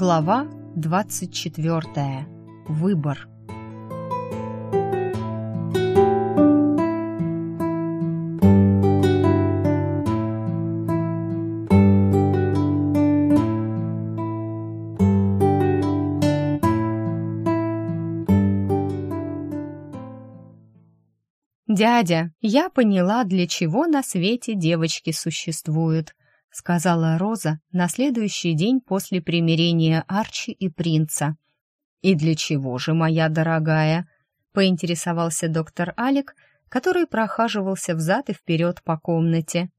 Глава 24. Выбор. «Дядя, я поняла, для чего на свете девочки существуют», — сказала Роза на следующий день после примирения Арчи и принца. «И для чего же, моя дорогая?» — поинтересовался доктор Алик, который прохаживался взад и вперед по комнате.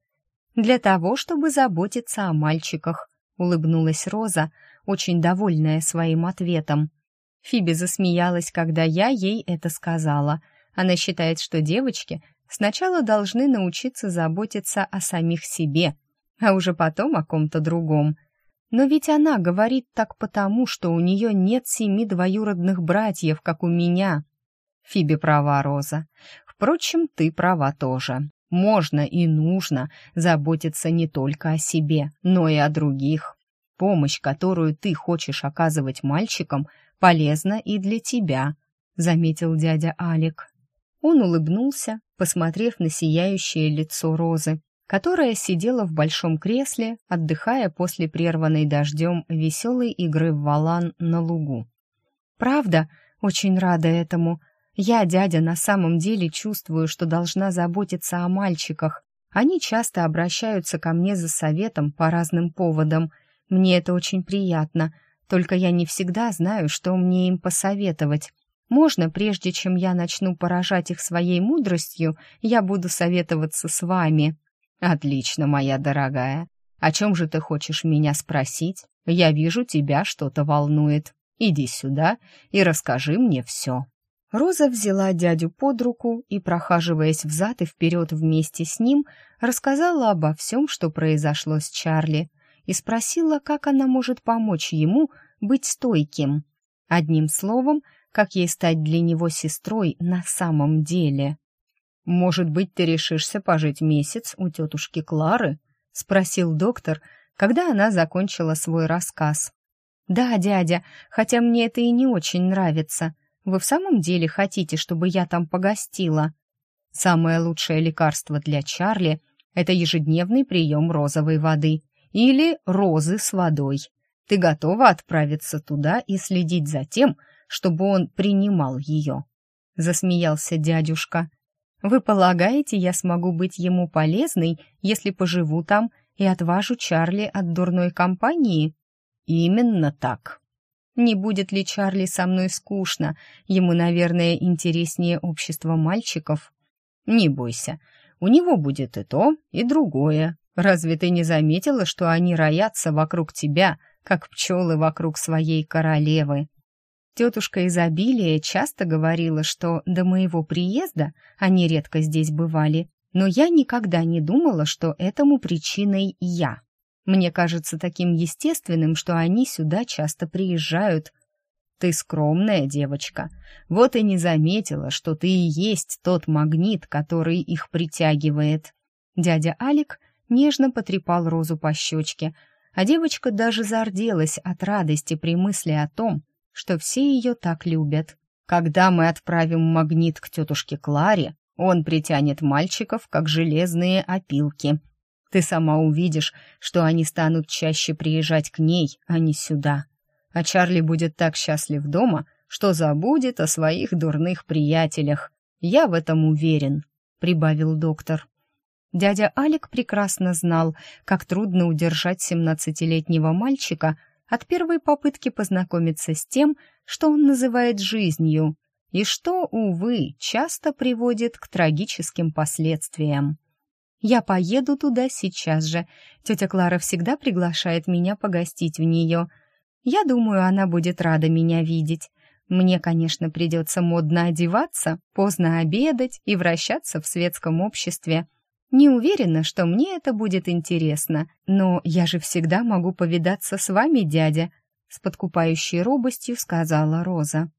«Для того, чтобы заботиться о мальчиках», — улыбнулась Роза, очень довольная своим ответом. Фиби засмеялась, когда я ей это сказала. Она считает, что девочки сначала должны научиться заботиться о самих себе — а уже потом о ком-то другом. Но ведь она говорит так потому, что у нее нет семи двоюродных братьев, как у меня. Фиби права, Роза. Впрочем, ты права тоже. Можно и нужно заботиться не только о себе, но и о других. Помощь, которую ты хочешь оказывать мальчикам, полезна и для тебя, заметил дядя Алик. Он улыбнулся, посмотрев на сияющее лицо Розы, которая сидела в большом кресле, отдыхая после прерванной дождем веселой игры в валан на лугу. «Правда, очень рада этому. Я, дядя, на самом деле чувствую, что должна заботиться о мальчиках. Они часто обращаются ко мне за советом по разным поводам. Мне это очень приятно, только я не всегда знаю, что мне им посоветовать. Можно, прежде чем я начну поражать их своей мудростью, я буду советоваться с вами». «Отлично, моя дорогая. О чем же ты хочешь меня спросить? Я вижу, тебя что-то волнует. Иди сюда и расскажи мне все». Роза взяла дядю под руку и, прохаживаясь взад и вперед вместе с ним, рассказала обо всем, что произошло с Чарли, и спросила, как она может помочь ему быть стойким. Одним словом, как ей стать для него сестрой на самом деле. «Может быть, ты решишься пожить месяц у тетушки Клары?» — спросил доктор, когда она закончила свой рассказ. «Да, дядя, хотя мне это и не очень нравится. Вы в самом деле хотите, чтобы я там погостила?» «Самое лучшее лекарство для Чарли — это ежедневный прием розовой воды или розы с водой. Ты готова отправиться туда и следить за тем, чтобы он принимал ее?» — засмеялся дядюшка. Вы полагаете, я смогу быть ему полезной, если поживу там и отважу Чарли от дурной компании? Именно так. Не будет ли Чарли со мной скучно? Ему, наверное, интереснее общество мальчиков. Не бойся, у него будет и то, и другое. Разве ты не заметила, что они роятся вокруг тебя, как пчелы вокруг своей королевы? Тетушка изобилия часто говорила, что до моего приезда они редко здесь бывали, но я никогда не думала, что этому причиной я. Мне кажется таким естественным, что они сюда часто приезжают. Ты скромная девочка, вот и не заметила, что ты и есть тот магнит, который их притягивает. Дядя Алик нежно потрепал Розу по щечке, а девочка даже зарделась от радости при мысли о том, что все ее так любят. Когда мы отправим магнит к тетушке Кларе, он притянет мальчиков, как железные опилки. Ты сама увидишь, что они станут чаще приезжать к ней, а не сюда. А Чарли будет так счастлив дома, что забудет о своих дурных приятелях. Я в этом уверен», — прибавил доктор. Дядя Алик прекрасно знал, как трудно удержать семнадцатилетнего мальчика — от первой попытки познакомиться с тем, что он называет жизнью, и что, увы, часто приводит к трагическим последствиям. Я поеду туда сейчас же. Тетя Клара всегда приглашает меня погостить в нее. Я думаю, она будет рада меня видеть. Мне, конечно, придется модно одеваться, поздно обедать и вращаться в светском обществе — не уверена, что мне это будет интересно, но я же всегда могу повидаться с вами, дядя, с подкупающей робостью сказала Роза.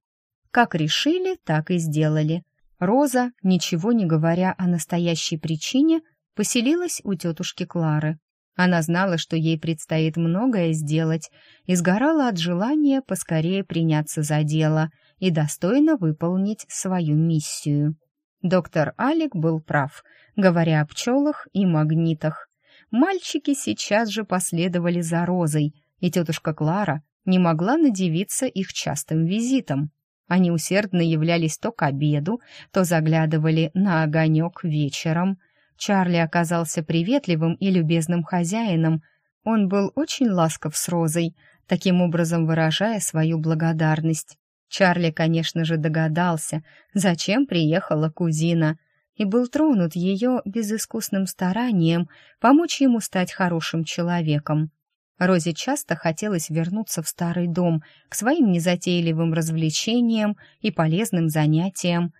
Как решили, так и сделали. Роза, ничего не говоря о настоящей причине, поселилась у тетушки Клары. Она знала, что ей предстоит многое сделать, и сгорала от желания поскорее приняться за дело и достойно выполнить свою миссию. Доктор Алик был прав, говоря о пчелах и магнитах. Мальчики сейчас же последовали за Розой, и тетушка Клара не могла надевиться их частым визитом. Они усердно являлись то к обеду, то заглядывали на огонек вечером. Чарли оказался приветливым и любезным хозяином. Он был очень ласков с Розой, таким образом выражая свою благодарность. Чарли, конечно же, догадался, зачем приехала кузина, и был тронут ее безыскусным старанием помочь ему стать хорошим человеком. Розе часто хотелось вернуться в старый дом, к своим незатейливым развлечениям и полезным занятиям.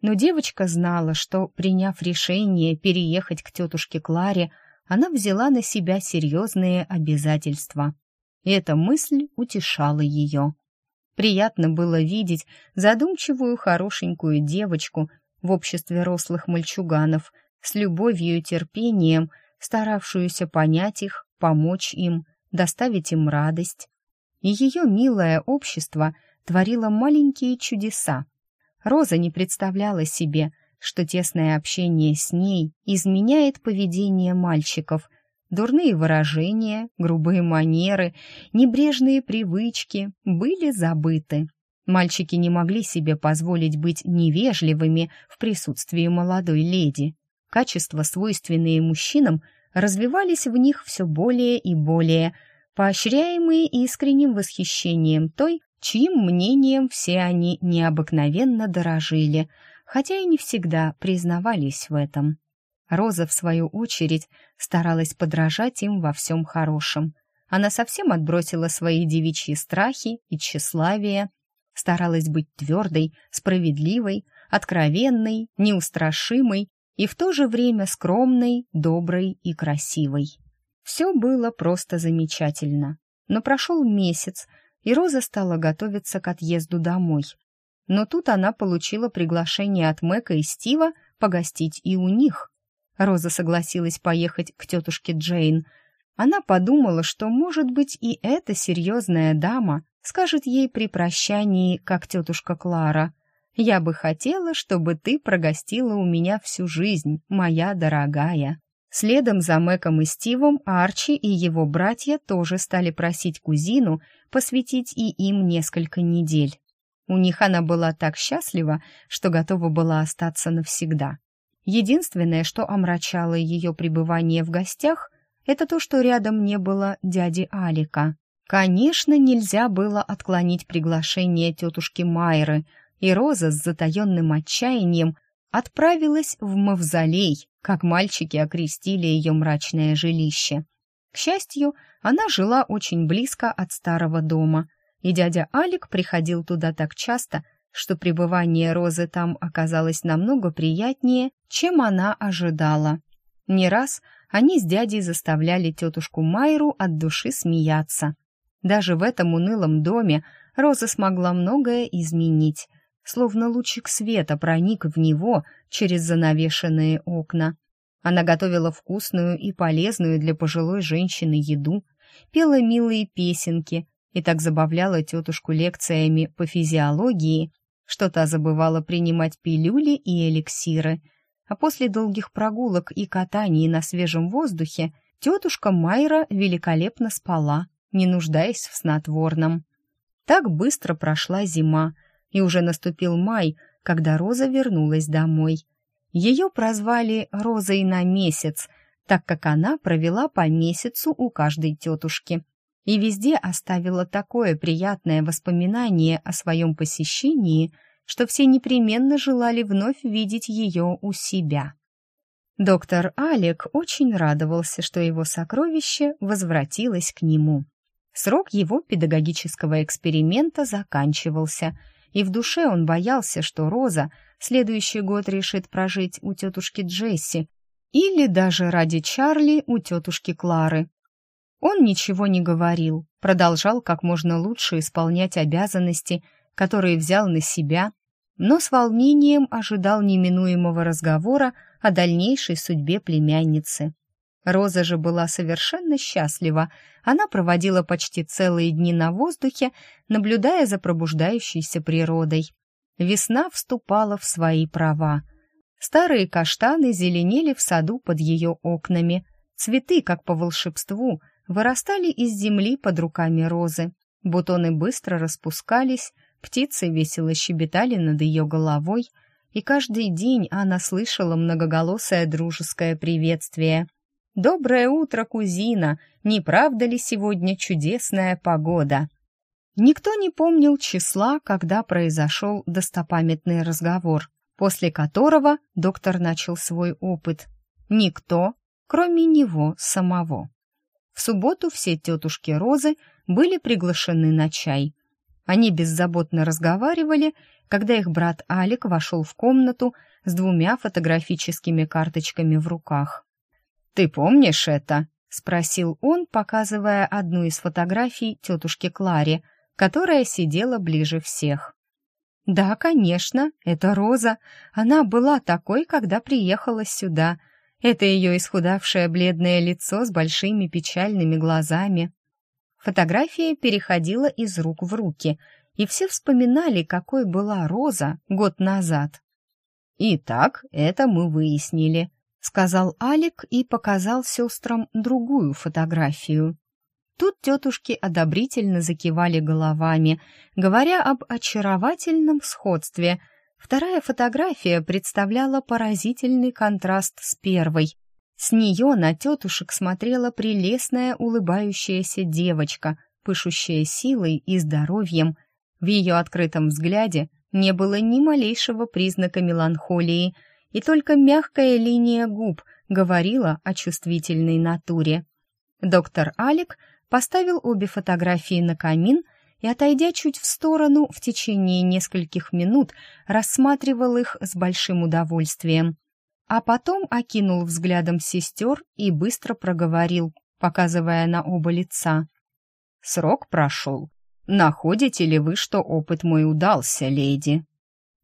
Но девочка знала, что, приняв решение переехать к тетушке Кларе, она взяла на себя серьезные обязательства. И эта мысль утешала ее. Приятно было видеть задумчивую хорошенькую девочку в обществе рослых мальчуганов, с любовью и терпением, старавшуюся понять их, помочь им – доставить им радость. И ее милое общество творило маленькие чудеса. Роза не представляла себе, что тесное общение с ней изменяет поведение мальчиков. Дурные выражения, грубые манеры, небрежные привычки были забыты. Мальчики не могли себе позволить быть невежливыми в присутствии молодой леди. Качества, свойственные мужчинам, развивались в них все более и более, поощряемые искренним восхищением той, чьим мнением все они необыкновенно дорожили, хотя и не всегда признавались в этом. Роза, в свою очередь, старалась подражать им во всем хорошем. Она совсем отбросила свои девичьи страхи и тщеславие, старалась быть твердой, справедливой, откровенной, неустрашимой и в то же время скромной, доброй и красивой. Все было просто замечательно. Но прошел месяц, и Роза стала готовиться к отъезду домой. Но тут она получила приглашение от Мэка и Стива погостить и у них. Роза согласилась поехать к тетушке Джейн. Она подумала, что, может быть, и эта серьезная дама скажет ей при прощании, как тетушка Клара — я бы хотела, чтобы ты прогостила у меня всю жизнь, моя дорогая». Следом за Мэком и Стивом Арчи и его братья тоже стали просить кузину посвятить и им несколько недель. У них она была так счастлива, что готова была остаться навсегда. Единственное, что омрачало ее пребывание в гостях, это то, что рядом не было дяди Алика. Конечно, нельзя было отклонить приглашение тетушки Майры, и Роза с затаенным отчаянием отправилась в мавзолей, как мальчики окрестили ее мрачное жилище. К счастью, она жила очень близко от старого дома, и дядя Алик приходил туда так часто, что пребывание Розы там оказалось намного приятнее, чем она ожидала. Не раз они с дядей заставляли тетушку Майру от души смеяться. Даже в этом унылом доме Роза смогла многое изменить, словно лучик света проник в него через занавешенные окна. Она готовила вкусную и полезную для пожилой женщины еду, пела милые песенки и так забавляла тетушку лекциями по физиологии, что та забывала принимать пилюли и эликсиры. А после долгих прогулок и катаний на свежем воздухе тетушка Майра великолепно спала, не нуждаясь в снотворном. Так быстро прошла зима, и уже наступил май, когда Роза вернулась домой. Ее прозвали Розой на месяц, так как она провела по месяцу у каждой тетушки и везде оставила такое приятное воспоминание о своем посещении, что все непременно желали вновь видеть ее у себя. Доктор Алек очень радовался, что его сокровище возвратилось к нему. Срок его педагогического эксперимента заканчивался — и в душе он боялся, что Роза следующий год решит прожить у тетушки Джесси или даже ради Чарли у тетушки Клары. Он ничего не говорил, продолжал как можно лучше исполнять обязанности, которые взял на себя, но с волнением ожидал неминуемого разговора о дальнейшей судьбе племянницы. Роза же была совершенно счастлива. Она проводила почти целые дни на воздухе, наблюдая за пробуждающейся природой. Весна вступала в свои права. Старые каштаны зеленели в саду под ее окнами. Цветы, как по волшебству, вырастали из земли под руками розы. Бутоны быстро распускались, птицы весело щебетали над ее головой, и каждый день она слышала многоголосое дружеское приветствие. «Доброе утро, кузина! Не правда ли сегодня чудесная погода?» Никто не помнил числа, когда произошел достопамятный разговор, после которого доктор начал свой опыт. Никто, кроме него самого. В субботу все тетушки Розы были приглашены на чай. Они беззаботно разговаривали, когда их брат Алик вошел в комнату с двумя фотографическими карточками в руках. «Ты помнишь это?» — спросил он, показывая одну из фотографий тетушке Кларе, которая сидела ближе всех. «Да, конечно, это Роза. Она была такой, когда приехала сюда. Это ее исхудавшее бледное лицо с большими печальными глазами». Фотография переходила из рук в руки, и все вспоминали, какой была Роза год назад. «Итак, это мы выяснили», сказал Алик и показал сестрам другую фотографию. Тут тетушки одобрительно закивали головами, говоря об очаровательном сходстве. Вторая фотография представляла поразительный контраст с первой. С нее на тетушек смотрела прелестная улыбающаяся девочка, пышущая силой и здоровьем. В ее открытом взгляде не было ни малейшего признака меланхолии — и только мягкая линия губ говорила о чувствительной натуре. Доктор Алик поставил обе фотографии на камин и, отойдя чуть в сторону, в течение нескольких минут рассматривал их с большим удовольствием. А потом окинул взглядом сестер и быстро проговорил, показывая на оба лица. «Срок прошел. Находите ли вы, что опыт мой удался, леди?»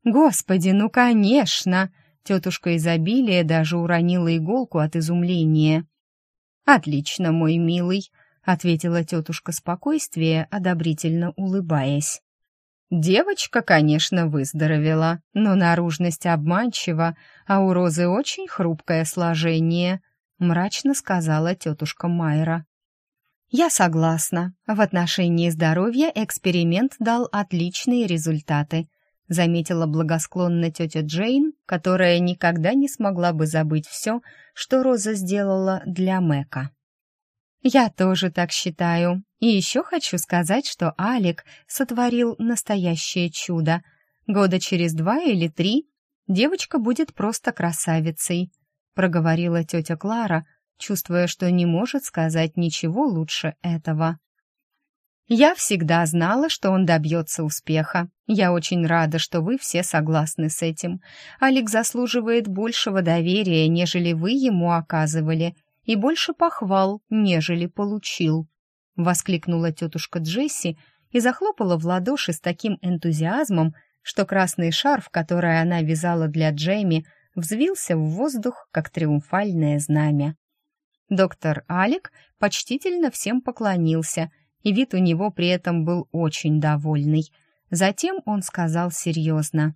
«Господи, ну, конечно!» Тетушка изобилия даже уронила иголку от изумления. «Отлично, мой милый», — ответила тетушка спокойствия, одобрительно улыбаясь. Девочка, конечно, выздоровела, но наружность обманчива, а у Розы очень хрупкое сложение, мрачно сказала тетушка Майра. Я согласна. В отношении здоровья эксперимент дал отличные результаты, заметила благосклонно тетя Джейн, которая никогда не смогла бы забыть все, что Роза сделала для Мэка. «Я тоже так считаю. И еще хочу сказать, что Алик сотворил настоящее чудо. Года через два или три девочка будет просто красавицей», проговорила тетя Клара, чувствуя, что не может сказать ничего лучше этого. Я всегда знала, что он добьется успеха. Я очень рада, что вы все согласны с этим. Алик заслуживает большего доверия, нежели вы ему оказывали, и больше похвал, нежели получил. Воскликнула тетушка Джесси и захлопала в ладоши с таким энтузиазмом, что красный шарф, который она вязала для Джейми, взвился в воздух, как триумфальное знамя. Доктор Алик почтительно всем поклонился — и вид у него при этом был очень довольный. Затем он сказал серьезно.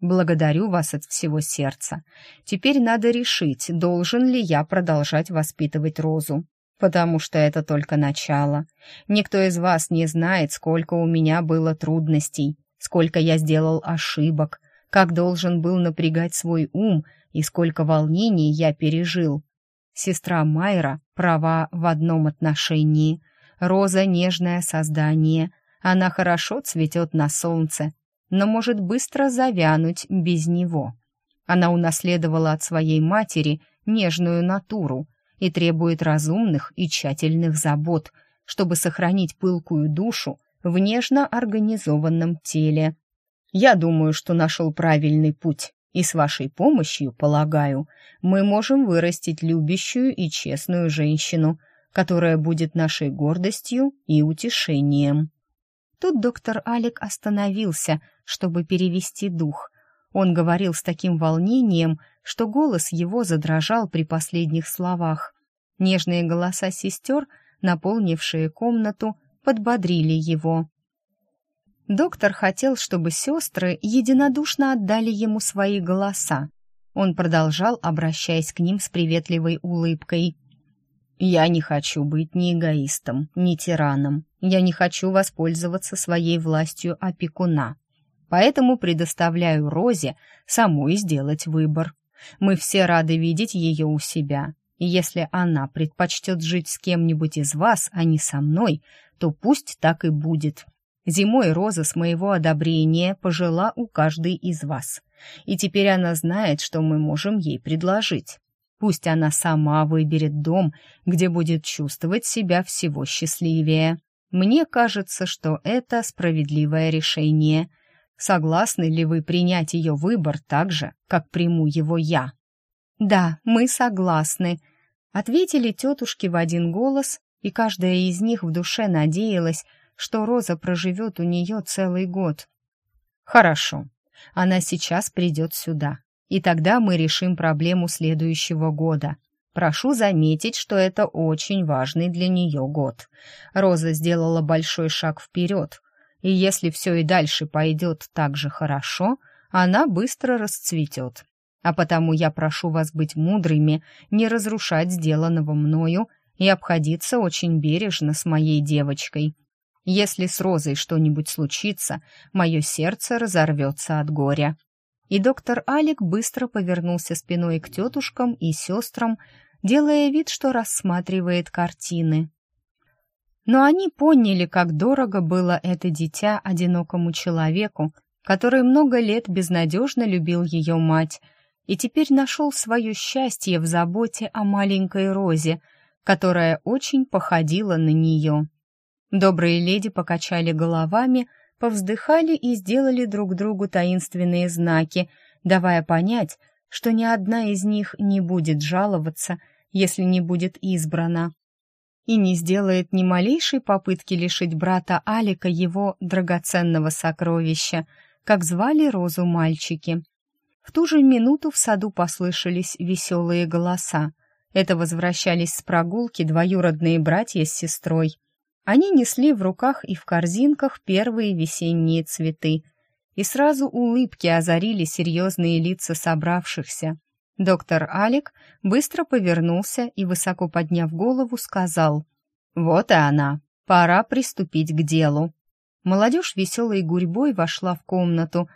«Благодарю вас от всего сердца. Теперь надо решить, должен ли я продолжать воспитывать Розу, потому что это только начало. Никто из вас не знает, сколько у меня было трудностей, сколько я сделал ошибок, как должен был напрягать свой ум и сколько волнений я пережил. Сестра Майра права в одном отношении — Роза — нежное создание. Она хорошо цветет на солнце, но может быстро завянуть без него. Она унаследовала от своей матери нежную натуру и требует разумных и тщательных забот, чтобы сохранить пылкую душу в нежно организованном теле. Я думаю, что нашел правильный путь, и с вашей помощью, полагаю, мы можем вырастить любящую и честную женщину — которая будет нашей гордостью и утешением. Тут доктор Алик остановился, чтобы перевести дух. Он говорил с таким волнением, что голос его задрожал при последних словах. Нежные голоса сестер, наполнившие комнату, подбодрили его. Доктор хотел, чтобы сестры единодушно отдали ему свои голоса. Он продолжал, обращаясь к ним с приветливой улыбкой. «Я не хочу быть ни эгоистом, ни тираном. Я не хочу воспользоваться своей властью опекуна. Поэтому предоставляю Розе самой сделать выбор. Мы все рады видеть ее у себя. И если она предпочтет жить с кем-нибудь из вас, а не со мной, то пусть так и будет. Зимой Роза с моего одобрения пожила у каждой из вас. И теперь она знает, что мы можем ей предложить. Пусть она сама выберет дом, где будет чувствовать себя всего счастливее. Мне кажется, что это справедливое решение. Согласны ли вы принять ее выбор так же, как приму его я? Да, мы согласны, ответили тетушки в один голос, и каждая из них в душе надеялась, что Роза проживет у нее целый год. Хорошо, она сейчас придет сюда и тогда мы решим проблему следующего года. Прошу заметить, что это очень важный для нее год. Роза сделала большой шаг вперед, и если все и дальше пойдет так же хорошо, она быстро расцветет. А потому я прошу вас быть мудрыми, не разрушать сделанного мною и обходиться очень бережно с моей девочкой. Если с Розой что-нибудь случится, мое сердце разорвется от горя и доктор Алик быстро повернулся спиной к тетушкам и сестрам, делая вид, что рассматривает картины. Но они поняли, как дорого было это дитя одинокому человеку, который много лет безнадежно любил ее мать, и теперь нашел свое счастье в заботе о маленькой Розе, которая очень походила на нее. Добрые леди покачали головами, повздыхали и сделали друг другу таинственные знаки, давая понять, что ни одна из них не будет жаловаться, если не будет избрана, и не сделает ни малейшей попытки лишить брата Алика его драгоценного сокровища, как звали Розу мальчики. В ту же минуту в саду послышались веселые голоса. Это возвращались с прогулки двоюродные братья с сестрой — они несли в руках и в корзинках первые весенние цветы, и сразу улыбки озарили серьезные лица собравшихся. Доктор Алик быстро повернулся и, высоко подняв голову, сказал «Вот и она, пора приступить к делу». Молодежь веселой гурьбой вошла в комнату.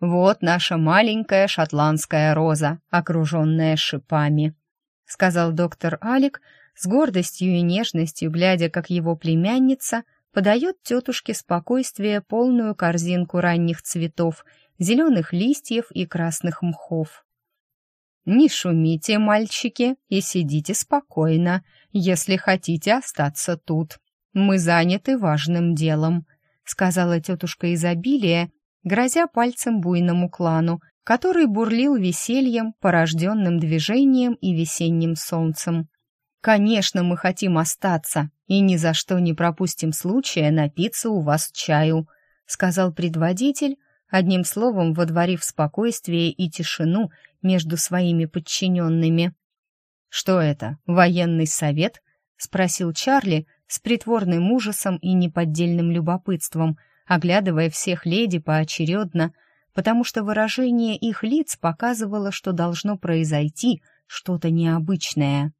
«Вот наша маленькая шотландская роза, окруженная шипами», — сказал доктор Алик, с гордостью и нежностью, глядя, как его племянница подает тетушке спокойствие полную корзинку ранних цветов, зеленых листьев и красных мхов. «Не шумите, мальчики, и сидите спокойно, если хотите остаться тут. Мы заняты важным делом», — сказала тетушка изобилия, грозя пальцем буйному клану, который бурлил весельем, порожденным движением и весенним солнцем. Конечно, мы хотим остаться и ни за что не пропустим случая напиться у вас чаю, сказал предводитель, одним словом водворив спокойствие и тишину между своими подчиненными. Что это, военный совет? спросил Чарли с притворным ужасом и неподдельным любопытством, оглядывая всех леди поочередно, потому что выражение их лиц показывало, что должно произойти что-то необычное.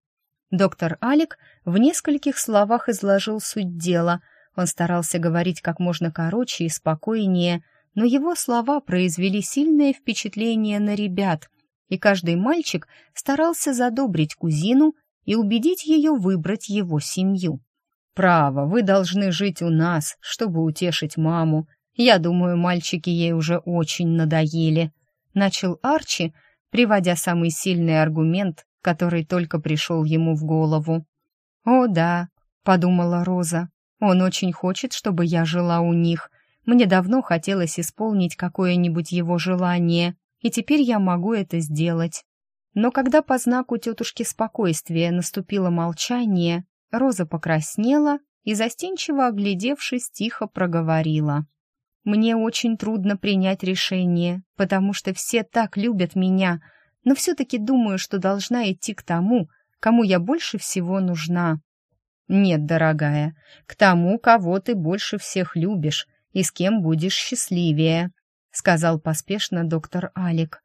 Доктор Алик в нескольких словах изложил суть дела. Он старался говорить как можно короче и спокойнее, но его слова произвели сильное впечатление на ребят, и каждый мальчик старался задобрить кузину и убедить ее выбрать его семью. «Право, вы должны жить у нас, чтобы утешить маму. Я думаю, мальчики ей уже очень надоели», — начал Арчи, приводя самый сильный аргумент который только пришел ему в голову. «О, да», — подумала Роза, — «он очень хочет, чтобы я жила у них. Мне давно хотелось исполнить какое-нибудь его желание, и теперь я могу это сделать». Но когда по знаку тетушки спокойствия наступило молчание, Роза покраснела и, застенчиво оглядевшись, тихо проговорила. «Мне очень трудно принять решение, потому что все так любят меня, но все-таки думаю, что должна идти к тому, кому я больше всего нужна. Нет, дорогая, к тому, кого ты больше всех любишь и с кем будешь счастливее, сказал поспешно доктор Алик.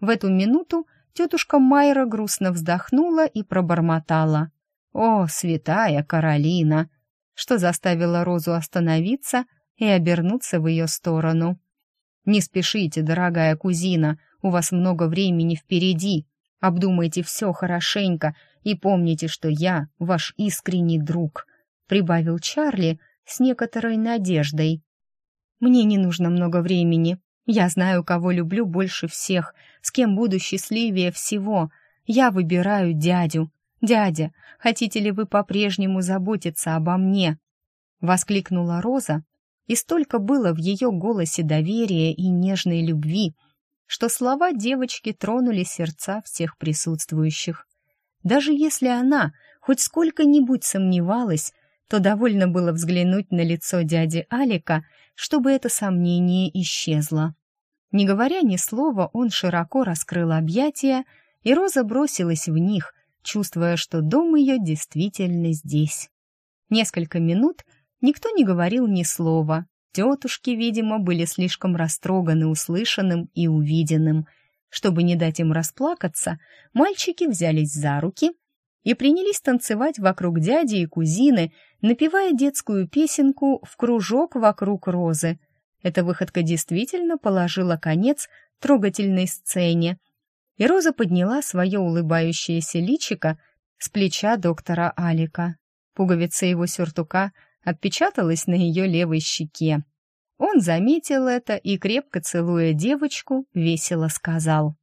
В эту минуту тетушка Майра грустно вздохнула и пробормотала. «О, святая Каролина!» что заставило Розу остановиться и обернуться в ее сторону. «Не спешите, дорогая кузина, у вас много времени впереди. Обдумайте все хорошенько и помните, что я ваш искренний друг», — прибавил Чарли с некоторой надеждой. «Мне не нужно много времени. Я знаю, кого люблю больше всех, с кем буду счастливее всего. Я выбираю дядю. Дядя, хотите ли вы по-прежнему заботиться обо мне?» — воскликнула Роза, и столько было в ее голосе доверия и нежной любви, что слова девочки тронули сердца всех присутствующих. Даже если она хоть сколько-нибудь сомневалась, то довольно было взглянуть на лицо дяди Алика, чтобы это сомнение исчезло. Не говоря ни слова, он широко раскрыл объятия, и Роза бросилась в них, чувствуя, что дом ее действительно здесь. Несколько минут никто не говорил ни слова. Тетушки, видимо, были слишком растроганы услышанным и увиденным. Чтобы не дать им расплакаться, мальчики взялись за руки и принялись танцевать вокруг дяди и кузины, напевая детскую песенку «В кружок вокруг розы». Эта выходка действительно положила конец трогательной сцене, и Роза подняла свое улыбающееся личико с плеча доктора Алика. Пуговица его сюртука отпечаталась на ее левой щеке. Он заметил это и, крепко целуя девочку, весело сказал.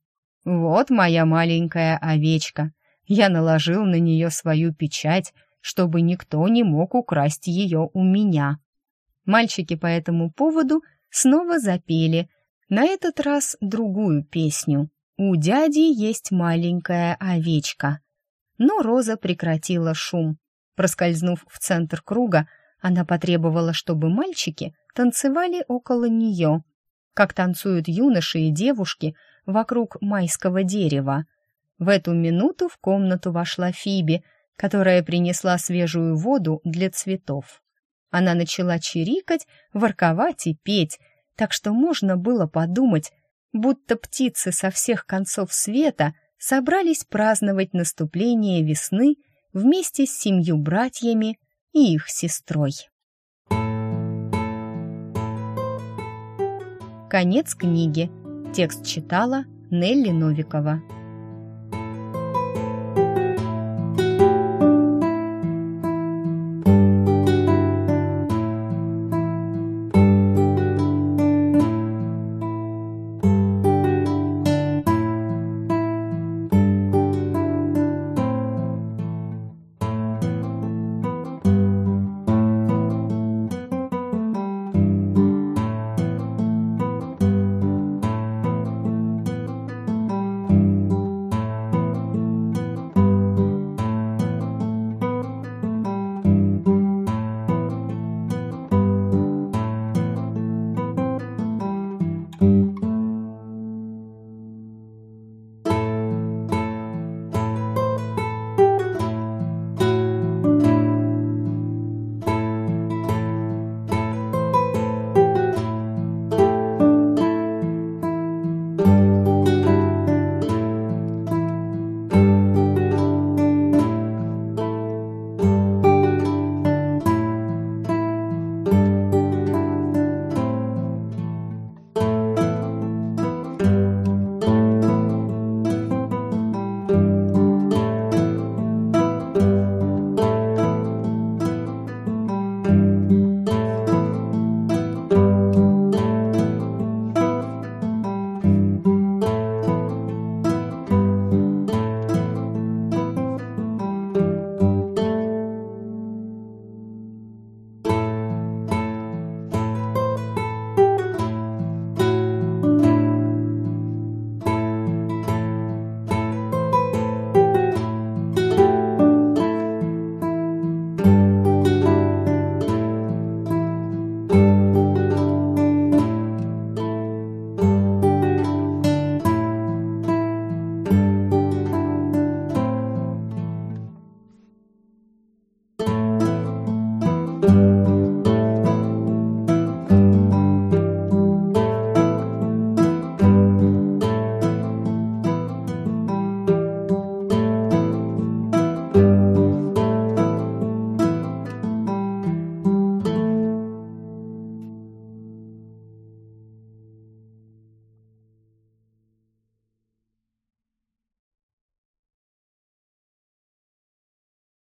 «Вот моя маленькая овечка. Я наложил на нее свою печать, чтобы никто не мог украсть ее у меня». Мальчики по этому поводу снова запели, на этот раз другую песню. «У дяди есть маленькая овечка». Но Роза прекратила шум. Проскользнув в центр круга, она потребовала, чтобы мальчики танцевали около нее, как танцуют юноши и девушки вокруг майского дерева. В эту минуту в комнату вошла Фиби, которая принесла свежую воду для цветов. Она начала чирикать, ворковать и петь, так что можно было подумать, будто птицы со всех концов света собрались праздновать наступление весны вместе с семью братьями и их сестрой. Конец книги. Текст читала Нелли Новикова.